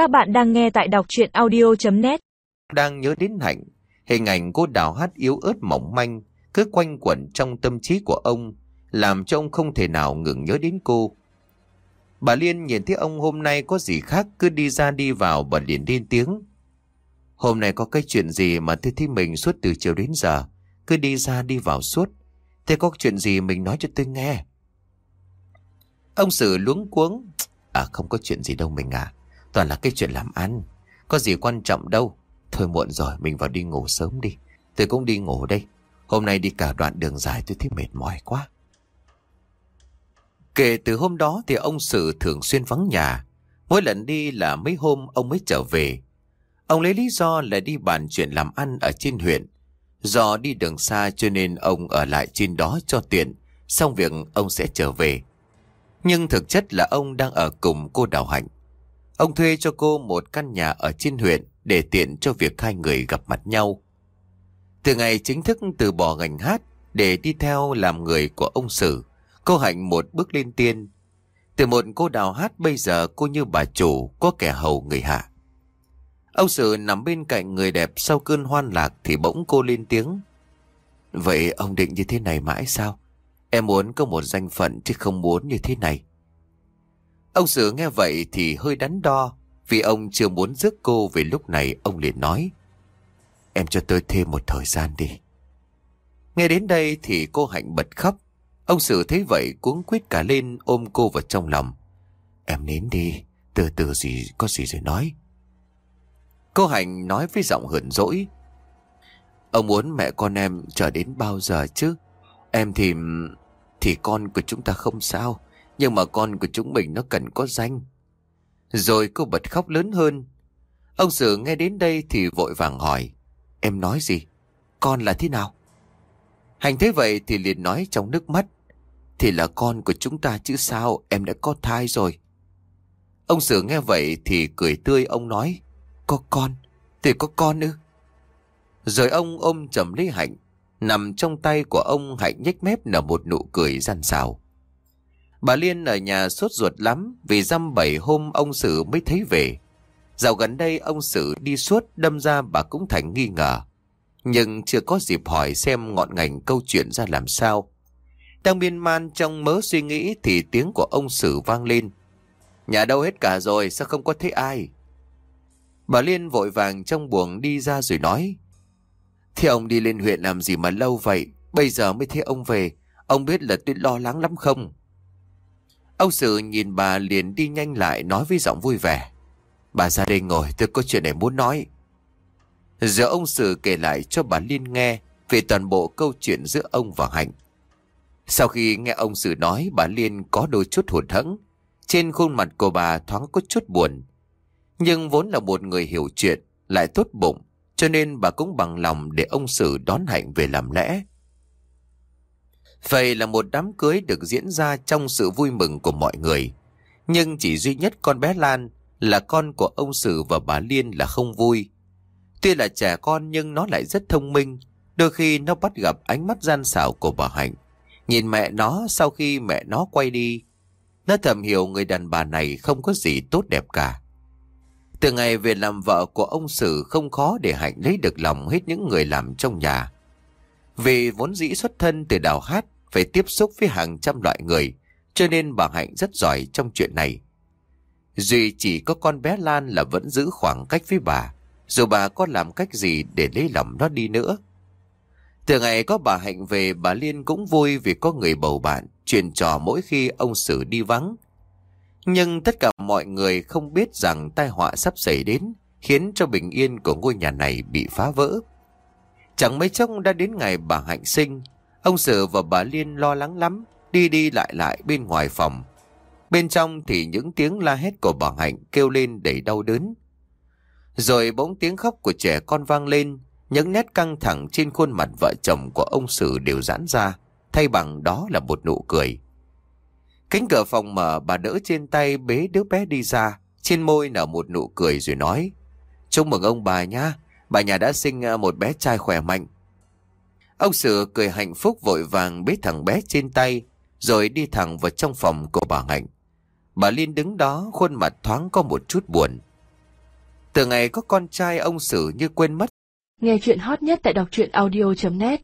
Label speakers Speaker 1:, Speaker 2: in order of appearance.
Speaker 1: Các bạn đang nghe tại đọc chuyện audio.net
Speaker 2: Đang nhớ đến Hạnh, hình ảnh cô đào hát yếu ớt mỏng manh cứ quanh quẩn trong tâm trí của ông, làm cho ông không thể nào ngừng nhớ đến cô. Bà Liên nhìn thấy ông hôm nay có gì khác cứ đi ra đi vào bà liền lên tiếng. Hôm nay có cái chuyện gì mà tôi thấy mình suốt từ chiều đến giờ, cứ đi ra đi vào suốt. Thế có chuyện gì mình nói cho tôi nghe. Ông Sử luống cuống. À không có chuyện gì đâu mình à. Toàn là cái chuyện làm ăn. Có gì quan trọng đâu. Thôi muộn rồi, mình vào đi ngủ sớm đi. Tôi cũng đi ngủ đây. Hôm nay đi cả đoạn đường dài tôi thấy mệt mỏi quá. Kể từ hôm đó thì ông Sử thường xuyên vắng nhà. Mỗi lần đi là mấy hôm ông mới trở về. Ông lấy lý do là đi bàn chuyện làm ăn ở trên huyện. Do đi đường xa cho nên ông ở lại trên đó cho tiện. Xong việc ông sẽ trở về. Nhưng thực chất là ông đang ở cùng cô Đào Hạnh. Ông thuê cho cô một căn nhà ở trên huyện để tiện cho việc hai người gặp mặt nhau. Từ ngày chính thức từ bỏ ngành hát để đi theo làm người của ông Sử, cô Hạnh một bước lên tiên. Từ một cô đào hát bây giờ cô như bà chủ, có kẻ hầu người hạ. Ông Sử nằm bên cạnh người đẹp sau cơn hoan lạc thì bỗng cô lên tiếng. Vậy ông định như thế này mãi sao? Em muốn có một danh phận chứ không muốn như thế này. Ông Sử nghe vậy thì hơi đắn đo vì ông chưa muốn rước cô về lúc này ông liền nói. Em cho tôi thêm một thời gian đi. Nghe đến đây thì cô Hạnh bật khóc. Ông Sử thấy vậy cuống quýt cả lên ôm cô vào trong lòng. Em nến đi, từ từ gì có gì rồi nói. Cô Hạnh nói với giọng hờn dỗi. Ông muốn mẹ con em chờ đến bao giờ chứ? Em thì... Thì con của chúng ta không sao. Nhưng mà con của chúng mình nó cần có danh. Rồi cô bật khóc lớn hơn. Ông Sử nghe đến đây thì vội vàng hỏi. Em nói gì? Con là thế nào? Hành thế vậy thì liền nói trong nước mắt. Thì là con của chúng ta chứ sao, em đã có thai rồi. Ông Sử nghe vậy thì cười tươi ông nói. Có con, thì có con ư? Rồi ông ôm chầm lấy Hạnh. Nằm trong tay của ông Hạnh nhếch mép nở một nụ cười gian xào. Bà Liên ở nhà sốt ruột lắm vì dăm bảy hôm ông Sử mới thấy về. Dạo gần đây ông Sử đi suốt đâm ra bà cũng thành nghi ngờ. Nhưng chưa có dịp hỏi xem ngọn ngành câu chuyện ra làm sao. Đang biên man trong mớ suy nghĩ thì tiếng của ông Sử vang lên. Nhà đâu hết cả rồi, sao không có thấy ai? Bà Liên vội vàng trong buồng đi ra rồi nói. Thì ông đi lên huyện làm gì mà lâu vậy? Bây giờ mới thấy ông về. Ông biết là tôi lo lắng lắm không? Ông Sử nhìn bà liền đi nhanh lại nói với giọng vui vẻ. Bà ra đây ngồi tôi có chuyện này muốn nói. Giờ ông Sử kể lại cho bà Liên nghe về toàn bộ câu chuyện giữa ông và Hạnh. Sau khi nghe ông Sử nói bà Liên có đôi chút hụt hẫng Trên khuôn mặt của bà thoáng có chút buồn. Nhưng vốn là một người hiểu chuyện, lại tốt bụng, cho nên bà cũng bằng lòng để ông Sử đón Hạnh về làm lẽ. Vậy là một đám cưới được diễn ra trong sự vui mừng của mọi người. Nhưng chỉ duy nhất con bé Lan là con của ông Sử và bà Liên là không vui. Tuy là trẻ con nhưng nó lại rất thông minh. Đôi khi nó bắt gặp ánh mắt gian xảo của bà Hạnh. Nhìn mẹ nó sau khi mẹ nó quay đi. Nó thầm hiểu người đàn bà này không có gì tốt đẹp cả. Từ ngày về làm vợ của ông Sử không khó để Hạnh lấy được lòng hết những người làm trong nhà. Vì vốn dĩ xuất thân từ đào hát phải tiếp xúc với hàng trăm loại người, cho nên bà Hạnh rất giỏi trong chuyện này. Duy chỉ có con bé Lan là vẫn giữ khoảng cách với bà, dù bà có làm cách gì để lấy lòng nó đi nữa. Từ ngày có bà Hạnh về, bà Liên cũng vui vì có người bầu bạn, chuyện trò mỗi khi ông Sử đi vắng. Nhưng tất cả mọi người không biết rằng tai họa sắp xảy đến, khiến cho bình yên của ngôi nhà này bị phá vỡ. Chẳng mấy chốc đã đến ngày bà Hạnh sinh, ông Sử và bà Liên lo lắng lắm, đi đi lại lại bên ngoài phòng. Bên trong thì những tiếng la hét của bà Hạnh kêu lên đầy đau đớn. Rồi bỗng tiếng khóc của trẻ con vang lên, những nét căng thẳng trên khuôn mặt vợ chồng của ông Sử đều giãn ra, thay bằng đó là một nụ cười. Cánh cửa phòng mở bà đỡ trên tay bế đứa bé đi ra, trên môi nở một nụ cười rồi nói. Chúc mừng ông bà nha bà nhà đã sinh à, một bé trai khỏe mạnh. Ông Sử cười hạnh phúc vội vàng bế thằng bé trên tay, rồi đi thẳng vào trong phòng của bà Hạnh. Bà Liên đứng đó khuôn mặt thoáng có một chút buồn. Từ ngày có con trai ông Sử như quên mất.
Speaker 3: Nghe chuyện hot nhất tại đọc truyện audio.net